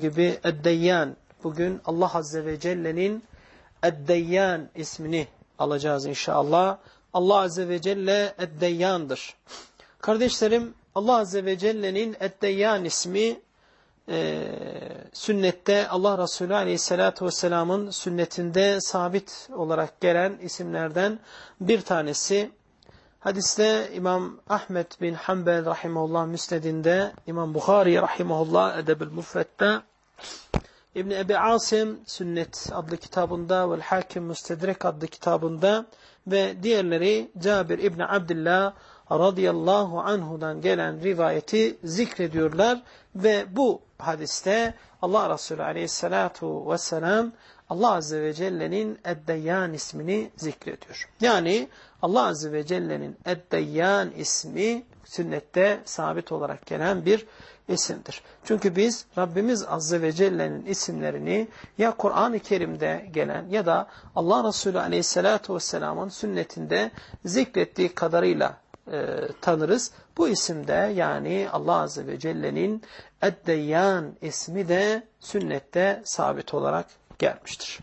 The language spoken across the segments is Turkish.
gibi Eddeyyan. Bugün Allah Azze ve Celle'nin Eddeyyan ismini alacağız inşallah. Allah Azze ve Celle Eddeyyan'dır. Kardeşlerim Allah Azze ve Celle'nin Eddeyyan ismi e, sünnette Allah Resulü Aleyhisselatü Vesselam'ın sünnetinde sabit olarak gelen isimlerden bir tanesi. Hadiste İmam Ahmet bin Hanbel rahimahullah müsnedinde, İmam Bukhari rahimahullah edeb-ül mufrette, İbni Ebi Asim Sünnet adlı kitabında ve Hakim Müstedrek adlı kitabında ve diğerleri Cabir İbni Abdullah radıyallahu anhudan gelen rivayeti zikrediyorlar ve bu hadiste Allah Resulü aleyhissalatu vesselam Allah Azze ve Celle'nin Eddeyyan ismini zikrediyor. Yani Allah Azze ve Celle'nin Eddeyyan ismi sünnette sabit olarak gelen bir isimdir. Çünkü biz Rabbimiz Azze ve Celle'nin isimlerini ya Kur'an-ı Kerim'de gelen ya da Allah Resulü Aleyhisselatü Vesselam'ın sünnetinde zikrettiği kadarıyla e, tanırız. Bu isimde yani Allah Azze ve Celle'nin Eddeyyan ismi de sünnette sabit olarak gelmiştir.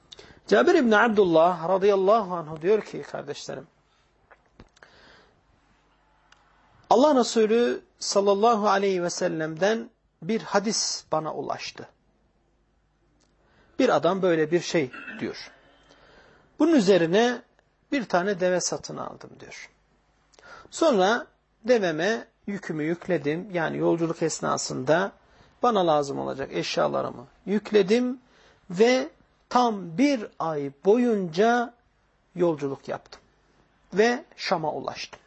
Cabir İbni Abdullah radıyallahu anh diyor ki kardeşlerim, Allah Resulü sallallahu aleyhi ve sellem'den bir hadis bana ulaştı. Bir adam böyle bir şey diyor. Bunun üzerine bir tane deve satın aldım diyor. Sonra deveme yükümü yükledim. Yani yolculuk esnasında bana lazım olacak eşyalarımı yükledim ve tam bir ay boyunca yolculuk yaptım. Ve Şam'a ulaştım.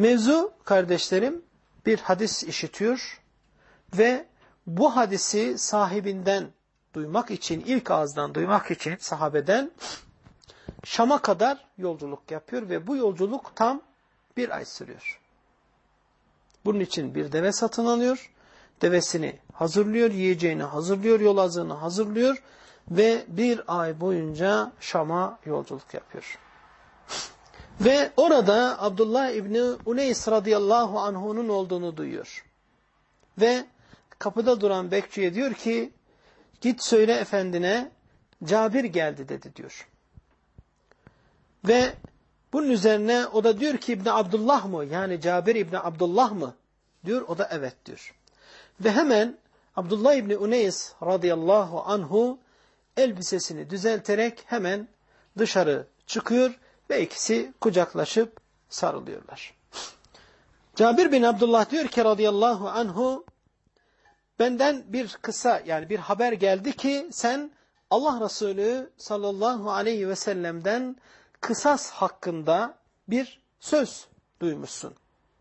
Mevzu kardeşlerim bir hadis işitiyor ve bu hadisi sahibinden duymak için, ilk ağızdan duymak için sahabeden Şam'a kadar yolculuk yapıyor ve bu yolculuk tam bir ay sürüyor. Bunun için bir deve satın alıyor, devesini hazırlıyor, yiyeceğini hazırlıyor, yol azığını hazırlıyor ve bir ay boyunca Şam'a yolculuk yapıyor. Ve orada Abdullah İbni Uneys radıyallahu anh'unun olduğunu duyuyor. Ve kapıda duran bekçiye diyor ki git söyle efendine Cabir geldi dedi diyor. Ve bunun üzerine o da diyor ki İbni Abdullah mı? Yani Cabir İbni Abdullah mı? Diyor o da evet diyor. Ve hemen Abdullah İbni Uneys radıyallahu anhu elbisesini düzelterek hemen dışarı çıkıyor ve ikisi kucaklaşıp sarılıyorlar. Cabir bin Abdullah diyor ki radıyallahu anhu benden bir kısa yani bir haber geldi ki sen Allah Resulü sallallahu aleyhi ve sellem'den kısas hakkında bir söz duymuşsun.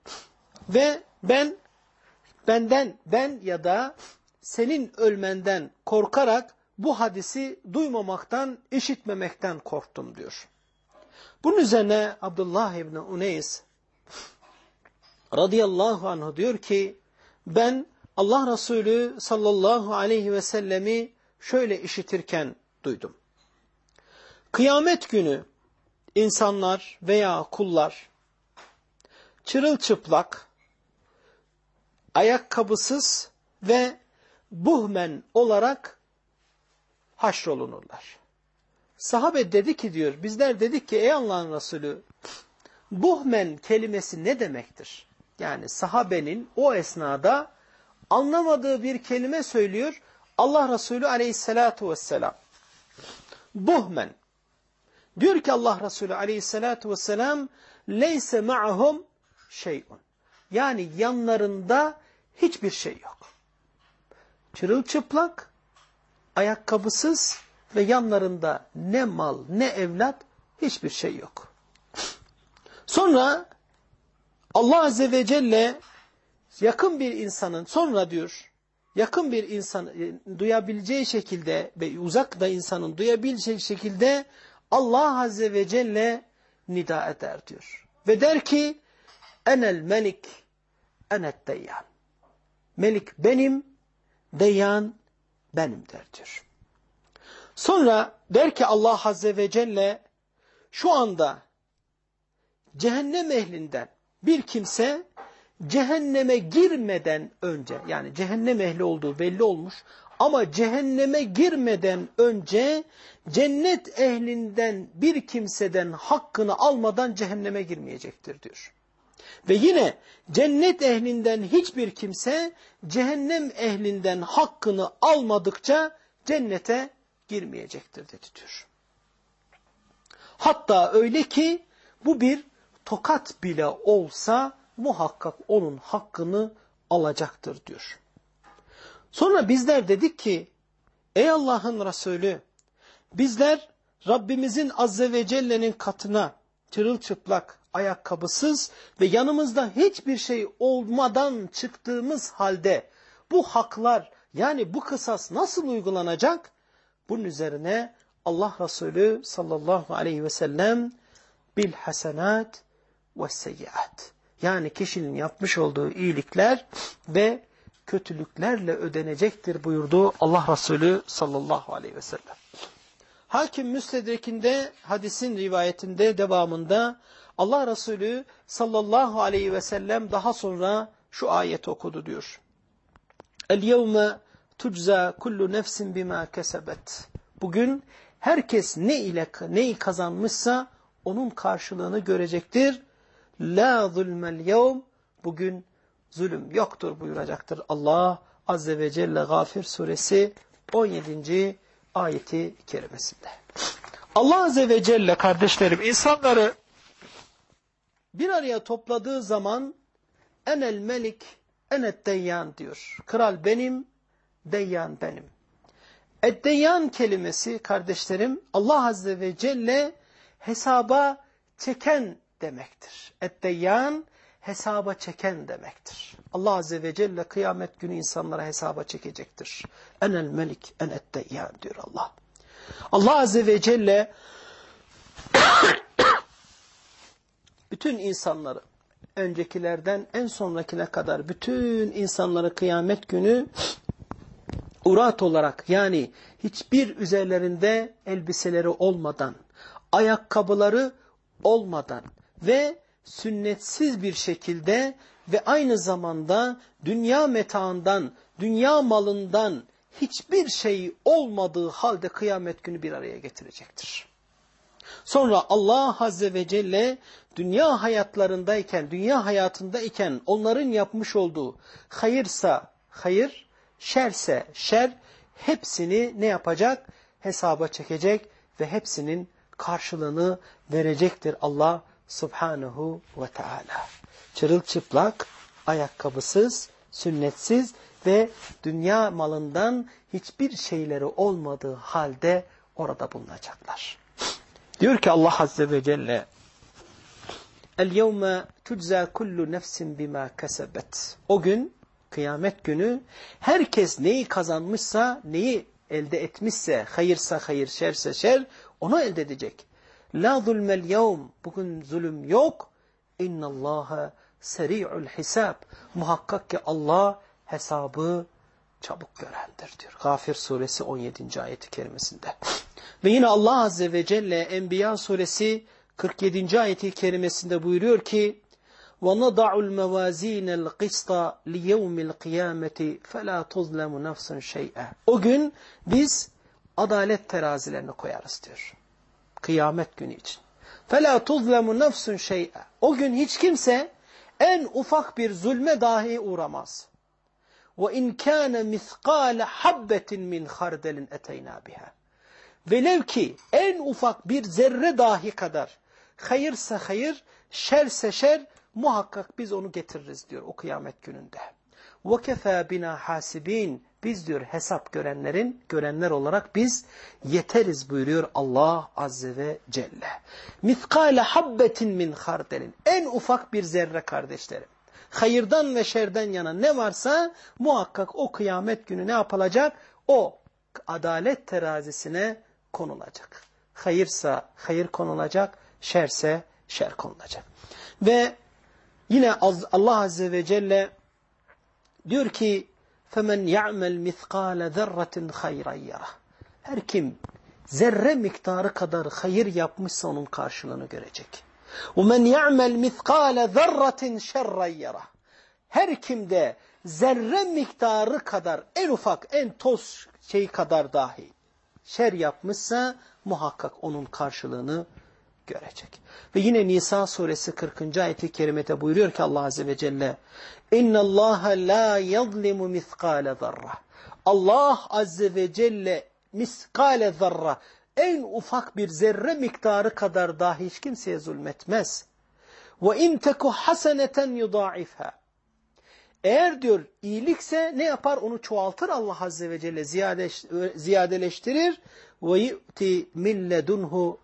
Ve ben benden ben ya da senin ölmenden korkarak bu hadisi duymamaktan, işitmemekten korktum diyor. Bunun üzerine Abdullah İbni Uneys radıyallahu anh diyor ki ben Allah Resulü sallallahu aleyhi ve sellemi şöyle işitirken duydum. Kıyamet günü insanlar veya kullar çırılçıplak, ayakkabısız ve buhmen olarak haşrolunurlar. Sahabe dedi ki diyor, bizler dedik ki ey Allah'ın Resulü, buhmen kelimesi ne demektir? Yani sahabenin o esnada anlamadığı bir kelime söylüyor Allah Resulü aleyhissalatu vesselam. Buhmen. Diyor ki Allah Resulü aleyhissalatu vesselam, leyse ma'hum şeyun. Yani yanlarında hiçbir şey yok. Çırılçıplak, ayakkabısız ve yanlarında ne mal ne evlat hiçbir şey yok. Sonra Allah Azze ve Celle yakın bir insanın sonra diyor yakın bir insan e, duyabileceği şekilde ve uzak da insanın duyabileceği şekilde Allah Azze ve Celle nida eder diyor. Ve der ki enel melik enet deyyan. Melik benim, deyyan benim der diyor. Sonra der ki Allah Azze ve Celle şu anda cehennem ehlinden bir kimse cehenneme girmeden önce yani cehennem ehli olduğu belli olmuş ama cehenneme girmeden önce cennet ehlinden bir kimseden hakkını almadan cehenneme girmeyecektir diyor. Ve yine cennet ehlinden hiçbir kimse cehennem ehlinden hakkını almadıkça cennete girmeyecektir dedi diyor. Hatta öyle ki bu bir tokat bile olsa muhakkak onun hakkını alacaktır diyor. Sonra bizler dedik ki ey Allah'ın Resulü bizler Rabbimizin Azze ve Celle'nin katına çırılçıplak, ayakkabısız ve yanımızda hiçbir şey olmadan çıktığımız halde bu haklar yani bu kısas nasıl uygulanacak? Bunun üzerine Allah Resulü sallallahu aleyhi ve sellem bil hasenat ve seyyiat. Yani kişinin yapmış olduğu iyilikler ve kötülüklerle ödenecektir buyurdu Allah Resulü sallallahu aleyhi ve sellem. Hakim Müstedrek'inde hadisin rivayetinde devamında Allah Resulü sallallahu aleyhi ve sellem daha sonra şu ayet okudu diyor. El yevme tucza kullu nefsin bima kesebet. Bugün herkes ne ile neyi kazanmışsa onun karşılığını görecektir. La zulmel yevm. Bugün zulüm yoktur buyuracaktır Allah Azze ve Celle Gafir suresi 17. ayeti kerimesinde. Allah Azze ve Celle kardeşlerim insanları bir araya topladığı zaman enel melik enet deyyan diyor. Kral benim, deyyan benim. Eddeyyan kelimesi kardeşlerim Allah Azze ve Celle hesaba çeken demektir. Eddeyyan hesaba çeken demektir. Allah Azze ve Celle kıyamet günü insanlara hesaba çekecektir. Enel melik en eddeyyan diyor Allah. Allah Azze ve Celle bütün insanları öncekilerden en sonrakine kadar bütün insanları kıyamet günü urat olarak yani hiçbir üzerlerinde elbiseleri olmadan, ayakkabıları olmadan ve sünnetsiz bir şekilde ve aynı zamanda dünya metaından, dünya malından hiçbir şey olmadığı halde kıyamet günü bir araya getirecektir. Sonra Allah Azze ve Celle dünya hayatlarındayken, dünya hayatındayken onların yapmış olduğu hayırsa hayır, şerse şer hepsini ne yapacak? Hesaba çekecek ve hepsinin karşılığını verecektir Allah Subhanahu ve Teala. Çırılçıplak, ayakkabısız, sünnetsiz ve dünya malından hiçbir şeyleri olmadığı halde orada bulunacaklar. Diyor ki Allah Azze ve Celle El yevme tujza kullu nefsin bima kesebet. O gün kıyamet günü herkes neyi kazanmışsa, neyi elde etmişse, hayırsa hayır, şerse şer, onu elde edecek. La zulmel yevm, bugün zulüm yok. İnnallâhe seri'ul hisab. Muhakkak ki Allah hesabı çabuk görendir diyor. Gafir suresi 17. ayeti kerimesinde. Ve yine Allah Azze ve Celle Enbiya suresi 47. ayeti kerimesinde buyuruyor ki وَنَضَعُ الْمَوَازِينَ الْقِسْطَ لِيَوْمِ الْقِيَامَةِ فَلَا تُظْلَمُ نَفْسٌ شَيْئًا O gün biz adalet terazilerini koyarız diyor. Kıyamet günü için. فَلَا تُظْلَمُ نَفْسٌ شَيْئًا O gün hiç kimse en ufak bir zulme dahi uğramaz. وَاِنْ كَانَ مِثْقَالَ حَبَّةٍ مِنْ خَرْدَلٍ اَتَيْنَا بِهَا Velev ki en ufak bir zerre dahi kadar hayırsa hayır, şerse şer muhakkak biz onu getiririz diyor o kıyamet gününde. وَكَفَى بِنَا حَاسِب۪ينَ Biz diyor hesap görenlerin, görenler olarak biz yeteriz buyuruyor Allah Azze ve Celle. مِثْقَالَ حَبَّةٍ min خَرْدَلٍ En ufak bir zerre kardeşlerim. Hayırdan ve şerden yana ne varsa muhakkak o kıyamet günü ne yapılacak? O adalet terazisine konulacak. Hayırsa hayır konulacak, şerse şer konulacak. Ve yine Allah Azze ve Celle diyor ki فَمَنْ يَعْمَلْ مِثْقَالَ ذَرَّةٍ خَيْرًا يَرَهُ Her kim zerre miktarı kadar hayır yapmışsa onun karşılığını görecek. وَمَنْ يَعْمَلْ مِثْقَالَ ذَرَّةٍ شَرًّا يَرَهُ her kimde zerre miktarı kadar en ufak en toz şey kadar dahi şer yapmışsa muhakkak onun karşılığını görecek. Ve yine Nisa suresi 40. ayeti kerimete buyuruyor ki Allah azze ve celle اِنَّ اللّٰهَ لَا يَظْلِمُ مِثْقَالَ ذَرَّةً Allah azze ve celle miskale zarra en ufak bir zerre miktarı kadar dahi hiç kimseye zulmetmez. Ve in teku haseneten yudaifha. Eğer diyor iyilikse ne yapar? Onu çoğaltır Allah Azze ve Celle ziyadeleştirir. Ve yu'ti min ledunhu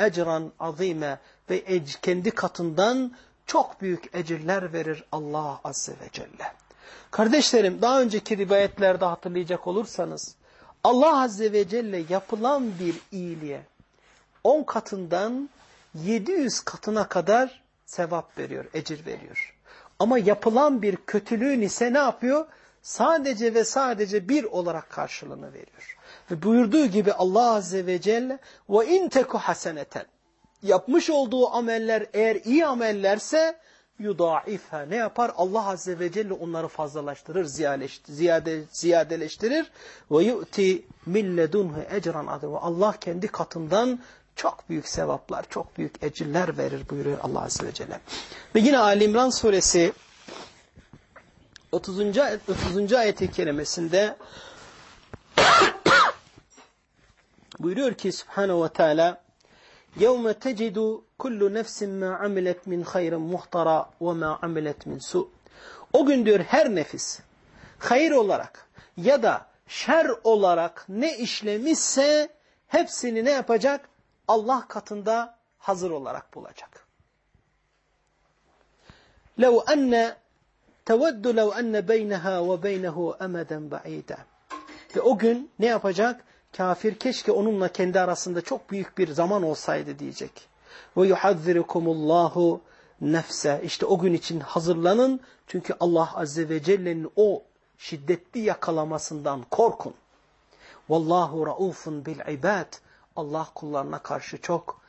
ecran azime ve kendi katından çok büyük ecirler verir Allah Azze ve Celle. Kardeşlerim daha önceki rivayetlerde hatırlayacak olursanız Allah Azze ve Celle yapılan bir iyiliğe 10 katından 700 katına kadar sevap veriyor, ecir veriyor. Ama yapılan bir kötülüğün ise ne yapıyor? Sadece ve sadece bir olarak karşılığını veriyor. Ve buyurduğu gibi Allah Azze ve Celle ve in teku haseneten yapmış olduğu ameller eğer iyi amellerse yudaifha ne yapar? Allah Azze ve Celle onları fazlalaştırır, ziyade, ziyadeleştirir. Ve yu'ti milledunhu ecran adı. Ve Allah kendi katından çok büyük sevaplar, çok büyük ecirler verir buyuruyor Allah Azze ve Celle. Ve yine Ali İmran suresi 30. 30. ayet-i kerimesinde buyuruyor ki Subhanahu ve Teala يَوْمَ تَجِدُ kullu nefsin ma amilet min hayrin muhtara ve ma amilet min su. O gün diyor her nefis hayır olarak ya da şer olarak ne işlemişse hepsini ne yapacak? Allah katında hazır olarak bulacak. لو أن تود لو أن بينها وبينه أمدا بعيدا ve o gün ne yapacak? Kafir keşke onunla kendi arasında çok büyük bir zaman olsaydı diyecek. Ve yuhazzirukumullahu nefse. İşte o gün için hazırlanın. Çünkü Allah Azze ve Celle'nin o şiddetli yakalamasından korkun. Vallahu raufun bil ibad. Allah kullarına karşı çok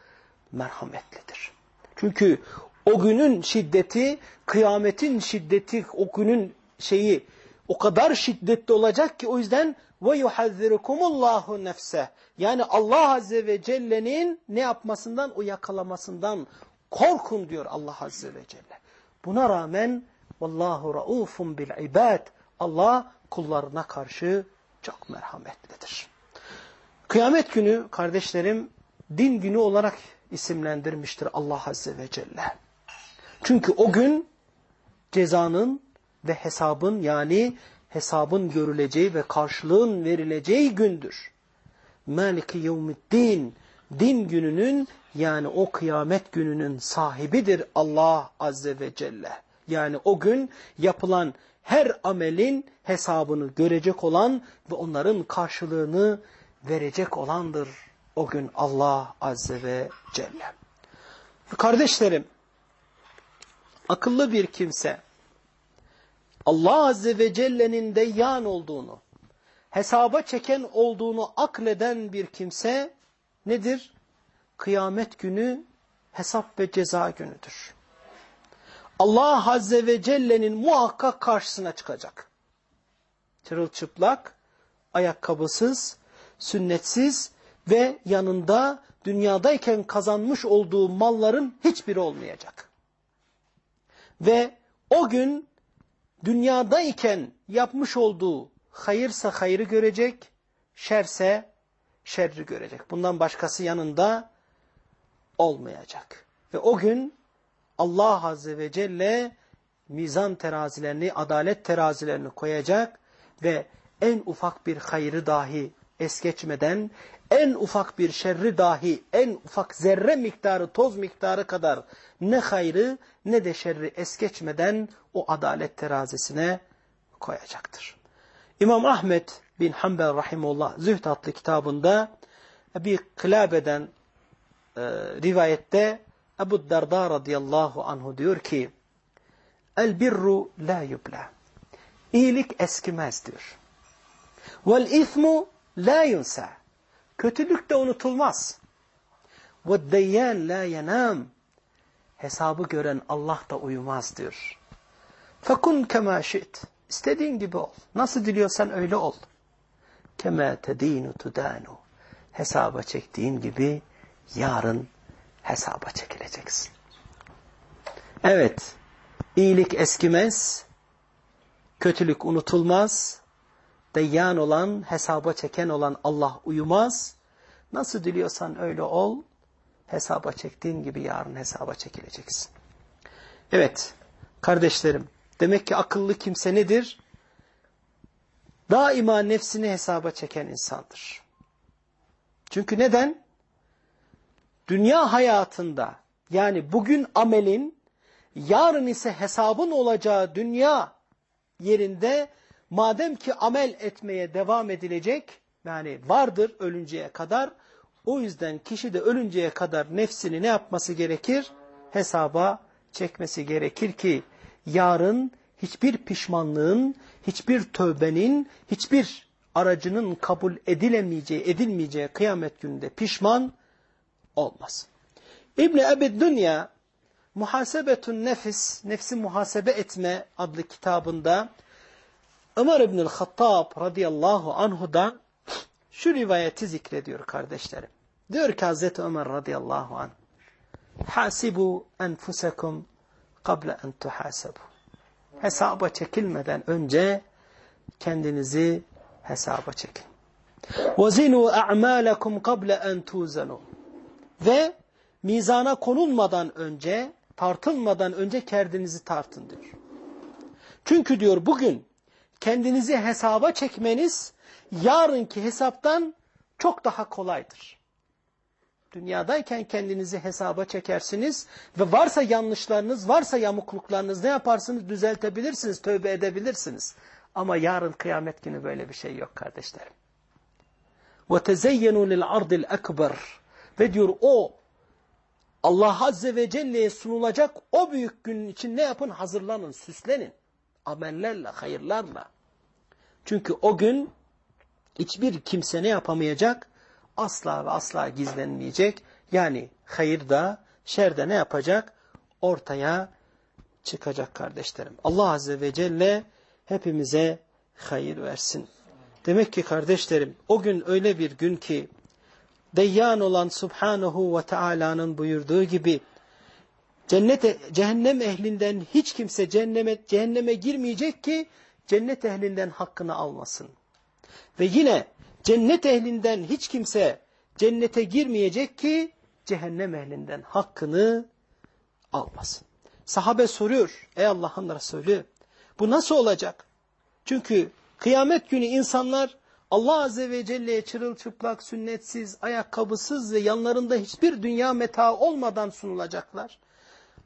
merhametlidir. Çünkü o günün şiddeti, kıyametin şiddeti, o günün şeyi o kadar şiddetli olacak ki o yüzden ve yuhazzirukumullahu nefse. Yani Allah Azze ve Celle'nin ne yapmasından? O yakalamasından korkun diyor Allah Azze ve Celle. Buna rağmen vallahu raufun bil ibad. Allah kullarına karşı çok merhametlidir. Kıyamet günü kardeşlerim din günü olarak isimlendirmiştir Allah Azze ve Celle. Çünkü o gün cezanın ve hesabın yani hesabın görüleceği ve karşılığın verileceği gündür. Maliki yevmiddin din gününün yani o kıyamet gününün sahibidir Allah Azze ve Celle. Yani o gün yapılan her amelin hesabını görecek olan ve onların karşılığını verecek olandır o gün Allah Azze ve Celle. Kardeşlerim, akıllı bir kimse Allah Azze ve Celle'nin deyyan olduğunu, hesaba çeken olduğunu akleden bir kimse nedir? Kıyamet günü hesap ve ceza günüdür. Allah Azze ve Celle'nin muhakkak karşısına çıkacak. Çırılçıplak, ayakkabısız, sünnetsiz ve yanında dünyadayken kazanmış olduğu malların hiçbiri olmayacak. Ve o gün dünyadayken yapmış olduğu hayırsa hayrı görecek, şerse şerri görecek. Bundan başkası yanında olmayacak. Ve o gün Allah Azze ve Celle mizan terazilerini, adalet terazilerini koyacak ve en ufak bir hayrı dahi es geçmeden, en ufak bir şerri dahi, en ufak zerre miktarı, toz miktarı kadar ne hayrı ne de şerri es geçmeden o adalet terazisine koyacaktır. İmam Ahmet bin Hanbel Rahimullah Zühd adlı kitabında bir kılabeden e, rivayette Ebu Darda radıyallahu anhu diyor ki El birru la yubla. İyilik eskimez diyor. Vel ismu la yunsa. Kötülük de unutulmaz. Deyyan la yenam. Hesabı gören Allah da uyumaz diyor. Fekun kema şi't. İstediğin gibi ol. Nasıl diliyorsan öyle ol. Kema tedinu tudanu. Hesaba çektiğin gibi yarın hesaba çekileceksin. Evet, iyilik eskimez, kötülük unutulmaz, deyyan olan, hesaba çeken olan Allah uyumaz. Nasıl diliyorsan öyle ol, hesaba çektiğin gibi yarın hesaba çekileceksin. Evet, kardeşlerim, demek ki akıllı kimse nedir? Daima nefsini hesaba çeken insandır. Çünkü neden? Dünya hayatında, yani bugün amelin, yarın ise hesabın olacağı dünya yerinde madem ki amel etmeye devam edilecek, yani vardır ölünceye kadar, o yüzden kişi de ölünceye kadar nefsini ne yapması gerekir? Hesaba çekmesi gerekir ki yarın hiçbir pişmanlığın, hiçbir tövbenin, hiçbir aracının kabul edilemeyeceği, edilmeyeceği kıyamet gününde pişman olmaz. İbni Ebed Dünya Muhasebetun Nefis, Nefsi Muhasebe Etme adlı kitabında Ömer İbnül Hattab radıyallahu anhudan şu rivayeti zikrediyor kardeşlerim. Diyor ki Hazreti Ömer radıyallahu anh Hasibu enfusekum kable en tuhasebu. Hesaba çekilmeden önce kendinizi hesaba çekin. وَزِنُوا أَعْمَالَكُمْ قَبْلَ أَنْ تُوزَنُوا Ve mizana konulmadan önce, tartılmadan önce kendinizi tartın diyor. Çünkü diyor bugün kendinizi hesaba çekmeniz yarınki hesaptan çok daha kolaydır. Dünyadayken kendinizi hesaba çekersiniz ve varsa yanlışlarınız, varsa yamukluklarınız ne yaparsınız? Düzeltebilirsiniz, tövbe edebilirsiniz. Ama yarın kıyamet günü böyle bir şey yok kardeşlerim. وَتَزَيَّنُوا لِلْعَرْضِ الْاَكْبَرِ Ve diyor o Allah Azze ve Celle'ye sunulacak o büyük günün için ne yapın? Hazırlanın, süslenin. Amellerle, hayırlarla. Çünkü o gün hiçbir kimse ne yapamayacak? Asla ve asla gizlenmeyecek. Yani hayır da, şer de ne yapacak? Ortaya çıkacak kardeşlerim. Allah Azze ve Celle hepimize hayır versin. Demek ki kardeşlerim o gün öyle bir gün ki Deyyan olan Subhanahu ve Taala'nın buyurduğu gibi cennete, cehennem ehlinden hiç kimse cehenneme, cehenneme girmeyecek ki cennet ehlinden hakkını almasın. Ve yine cennet ehlinden hiç kimse cennete girmeyecek ki cehennem ehlinden hakkını almasın. Sahabe soruyor ey Allah'ın Resulü bu nasıl olacak? Çünkü kıyamet günü insanlar Allah Azze ve Celle'ye çırılçıplak, sünnetsiz, ayakkabısız ve yanlarında hiçbir dünya meta olmadan sunulacaklar.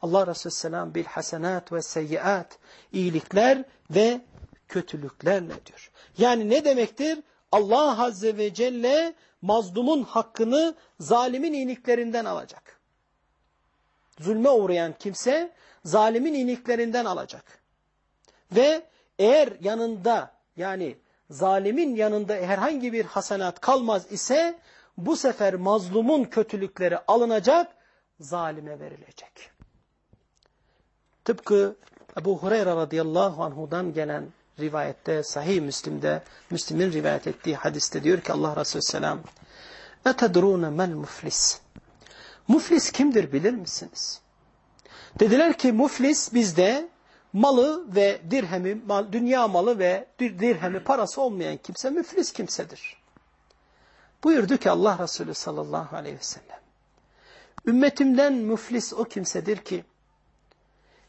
Allah Resulü Selam bil hasenat ve seyyiat, iyilikler ve kötülüklerle diyor. Yani ne demektir? Allah Azze ve Celle mazlumun hakkını zalimin iyiliklerinden alacak. Zulme uğrayan kimse zalimin iyiliklerinden alacak. Ve eğer yanında yani zalimin yanında herhangi bir hasenat kalmaz ise bu sefer mazlumun kötülükleri alınacak, zalime verilecek. Tıpkı Ebu Hureyre radıyallahu anhudan gelen rivayette sahih Müslim'de Müslim'in rivayet ettiği hadiste diyor ki Allah Resulü Selam etedrûne mel muflis muflis kimdir bilir misiniz? Dediler ki muflis bizde malı ve dirhemi, mal, dünya malı ve dirhemi parası olmayan kimse müflis kimsedir. Buyurdu ki Allah Resulü sallallahu aleyhi ve sellem. Ümmetimden müflis o kimsedir ki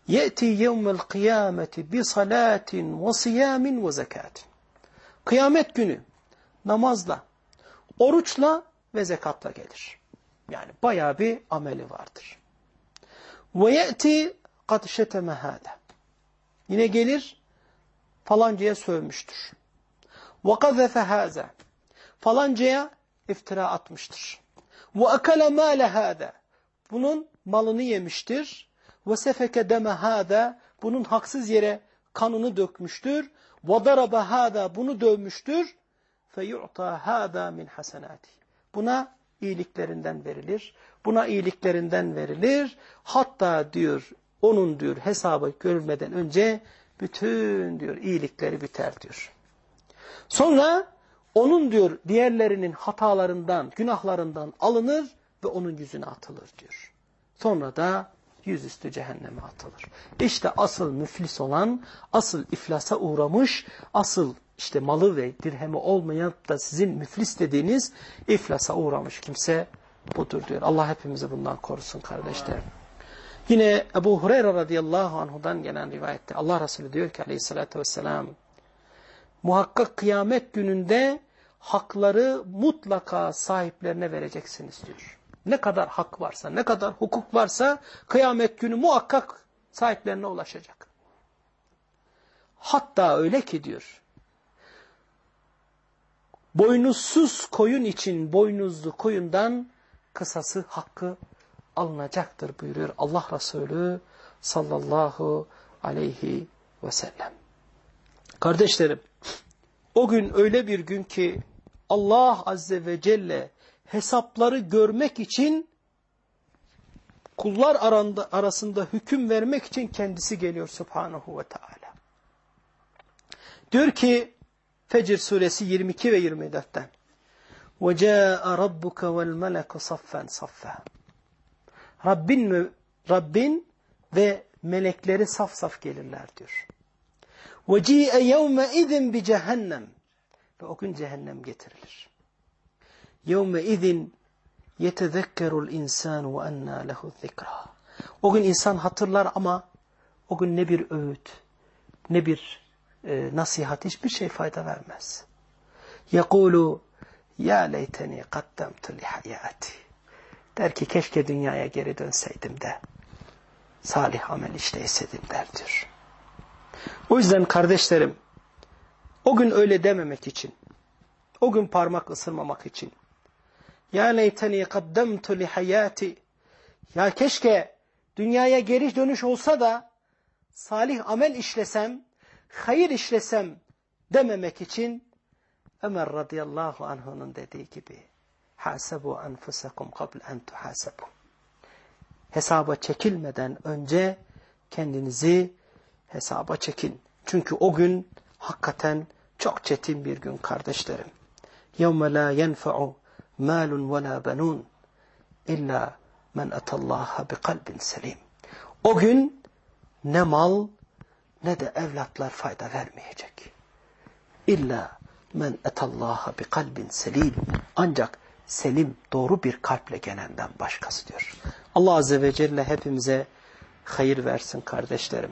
Yeti yevmel kıyameti bi salatin ve siyamin ve zekatin. Kıyamet günü namazla, oruçla ve zekatla gelir. Yani bayağı bir ameli vardır. Ve yeti kad şeteme. Yine gelir falancaya sövmüştür. Ve kazefe. Falancaya iftira atmıştır. Ve akale mâle. Bunun malını yemiştir ve sefeke deme bunun haksız yere kanını dökmüştür. Ve darabe hâdâ bunu dövmüştür. Fe yu'ta hâdâ min hasenâti. Buna iyiliklerinden verilir. Buna iyiliklerinden verilir. Hatta diyor onun diyor hesabı görülmeden önce bütün diyor iyilikleri biter diyor. Sonra onun diyor diğerlerinin hatalarından, günahlarından alınır ve onun yüzüne atılır diyor. Sonra da yüzüstü cehenneme atılır. İşte asıl müflis olan, asıl iflasa uğramış, asıl işte malı ve dirhemi olmayan da sizin müflis dediğiniz iflasa uğramış kimse budur diyor. Allah hepimizi bundan korusun kardeşlerim. Yine Ebu Hureyre radıyallahu anhudan gelen rivayette Allah Resulü diyor ki aleyhissalatü vesselam muhakkak kıyamet gününde hakları mutlaka sahiplerine vereceksiniz diyor. Ne kadar hak varsa, ne kadar hukuk varsa kıyamet günü muhakkak sahiplerine ulaşacak. Hatta öyle ki diyor, boynuzsuz koyun için boynuzlu koyundan kısası hakkı alınacaktır buyuruyor Allah Resulü sallallahu aleyhi ve sellem. Kardeşlerim, o gün öyle bir gün ki Allah azze ve celle hesapları görmek için kullar aranda, arasında hüküm vermek için kendisi geliyor subhanahu ve teala. Diyor ki Fecr suresi 22 ve 24'ten وَجَاءَ رَبُّكَ وَالْمَلَكُ صَفًّا صَفًّا Rabbin, Rabbin ve melekleri saf saf gelirler diyor. وَجِيءَ يَوْمَ اِذٍ بِجَهَنَّمْ Ve o gün cehennem getirilir. يَوْمَ اِذٍ يَتَذَكَّرُ الْاِنْسَانُ وَاَنَّا لَهُ الذِّكْرَى O gün insan hatırlar ama o gün ne bir öğüt, ne bir e, nasihat, hiçbir şey fayda vermez. يَقُولُ ya leyteni kaddemtu li hayati. Der ki keşke dünyaya geri dönseydim de salih amel işleyseydim derdir. O yüzden kardeşlerim o gün öyle dememek için o gün parmak ısırmamak için ya leyteni kaddemtu li hayati ya keşke dünyaya geri dönüş olsa da salih amel işlesem, hayır işlesem dememek için Ömer radıyallahu anh'ın dediği gibi hasabu enfusakum qabl en tuhasabu. Hesaba çekilmeden önce kendinizi hesaba çekin. Çünkü o gün hakikaten çok çetin bir gün kardeşlerim. يَوْمَ لَا يَنْفَعُ مَالٌ وَلَا بَنُونَ اِلَّا مَنْ اَتَ اللّٰهَ بِقَلْبٍ selim. O gün ne mal ne de evlatlar fayda vermeyecek. İlla men etallaha bi kalbin selim. Ancak selim doğru bir kalple gelenden başkası diyor. Allah Azze ve Celle hepimize hayır versin kardeşlerim.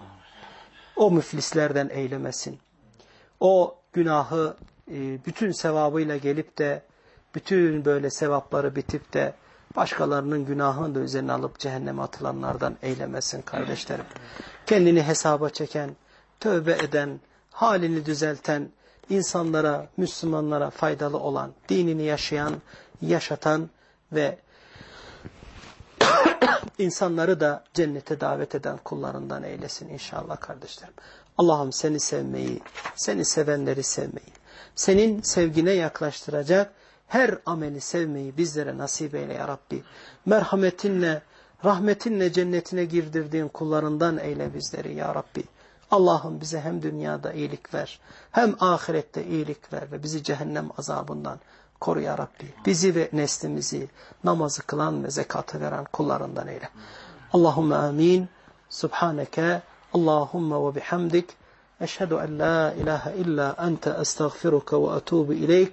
O müflislerden eylemesin. O günahı e, bütün sevabıyla gelip de bütün böyle sevapları bitip de başkalarının günahını da üzerine alıp cehenneme atılanlardan eylemesin kardeşlerim. Kendini hesaba çeken, tövbe eden, halini düzelten, insanlara, Müslümanlara faydalı olan, dinini yaşayan, yaşatan ve insanları da cennete davet eden kullarından eylesin inşallah kardeşlerim. Allah'ım seni sevmeyi, seni sevenleri sevmeyi, senin sevgine yaklaştıracak her ameli sevmeyi bizlere nasip eyle ya Rabbi. Merhametinle, rahmetinle cennetine girdirdiğin kullarından eyle bizleri ya Rabbi. Allah'ım bize hem dünyada iyilik ver, hem ahirette iyilik ver ve bizi cehennem azabından koru ya Rabbi. Bizi ve neslimizi namazı kılan ve zekatı veren kullarından eyle. Allahümme amin. Subhaneke Allahümme ve bihamdik. Eşhedü en la ilahe illa ente estağfiruka ve etubu ileyk